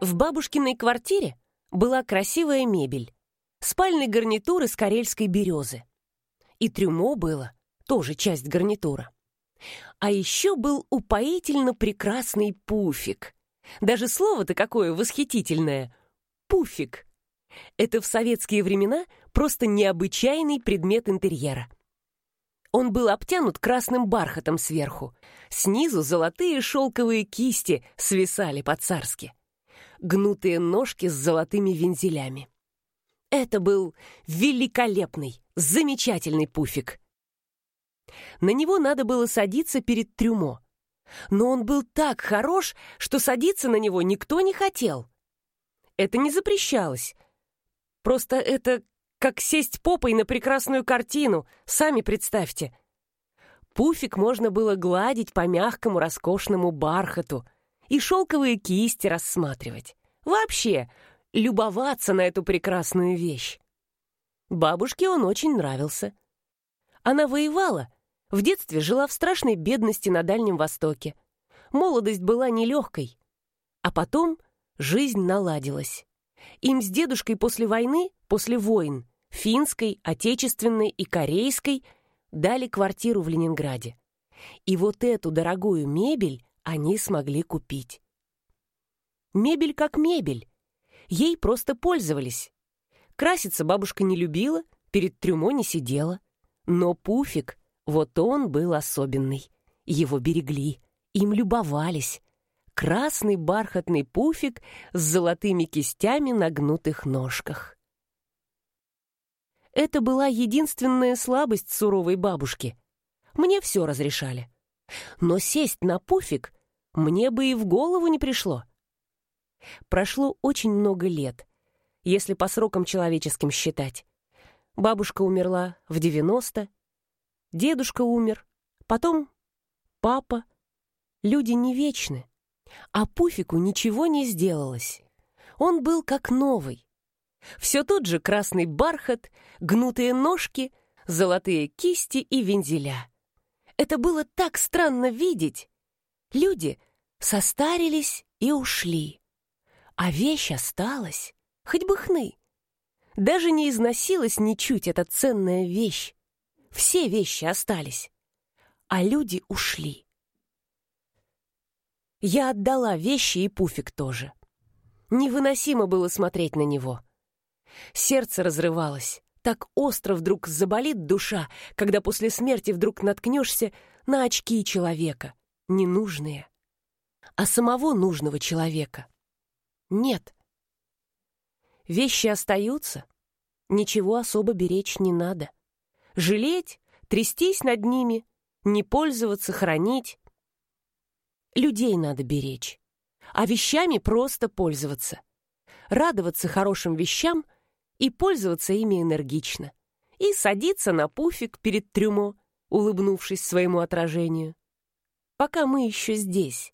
В бабушкиной квартире была красивая мебель, спальный гарнитур из карельской березы. И трюмо было, тоже часть гарнитура. А еще был упоительно прекрасный пуфик. Даже слово-то какое восхитительное — пуфик. Это в советские времена просто необычайный предмет интерьера. Он был обтянут красным бархатом сверху. Снизу золотые шелковые кисти свисали по-царски гнутые ножки с золотыми вензелями. Это был великолепный, замечательный пуфик. На него надо было садиться перед трюмо. Но он был так хорош, что садиться на него никто не хотел. Это не запрещалось. Просто это как сесть попой на прекрасную картину, сами представьте. Пуфик можно было гладить по мягкому роскошному бархату — и шелковые кисти рассматривать. Вообще, любоваться на эту прекрасную вещь. Бабушке он очень нравился. Она воевала, в детстве жила в страшной бедности на Дальнем Востоке. Молодость была нелегкой. А потом жизнь наладилась. Им с дедушкой после войны, после войн, финской, отечественной и корейской, дали квартиру в Ленинграде. И вот эту дорогую мебель они смогли купить. Мебель как мебель. Ей просто пользовались. Краситься бабушка не любила, перед трюмо не сидела. Но пуфик, вот он был особенный. Его берегли, им любовались. Красный бархатный пуфик с золотыми кистями на гнутых ножках. Это была единственная слабость суровой бабушки. Мне все разрешали. Но сесть на пуфик мне бы и в голову не пришло. Прошло очень много лет, если по срокам человеческим считать. Бабушка умерла в 90, дедушка умер, потом папа. Люди не вечны, а Пуфику ничего не сделалось. Он был как новый. Все тот же красный бархат, гнутые ножки, золотые кисти и вензеля. Это было так странно видеть. Люди состарились и ушли. А вещь осталась, хоть бы хны. Даже не износилась ничуть эта ценная вещь. Все вещи остались, а люди ушли. Я отдала вещи и пуфик тоже. Невыносимо было смотреть на него. Сердце разрывалось. Так остро вдруг заболит душа, когда после смерти вдруг наткнешься на очки человека, ненужные а самого нужного человека. Нет. Вещи остаются, ничего особо беречь не надо. Жалеть, трястись над ними, не пользоваться, хранить. Людей надо беречь, а вещами просто пользоваться. Радоваться хорошим вещам и пользоваться ими энергично. И садиться на пуфик перед трюмо, улыбнувшись своему отражению. Пока мы еще здесь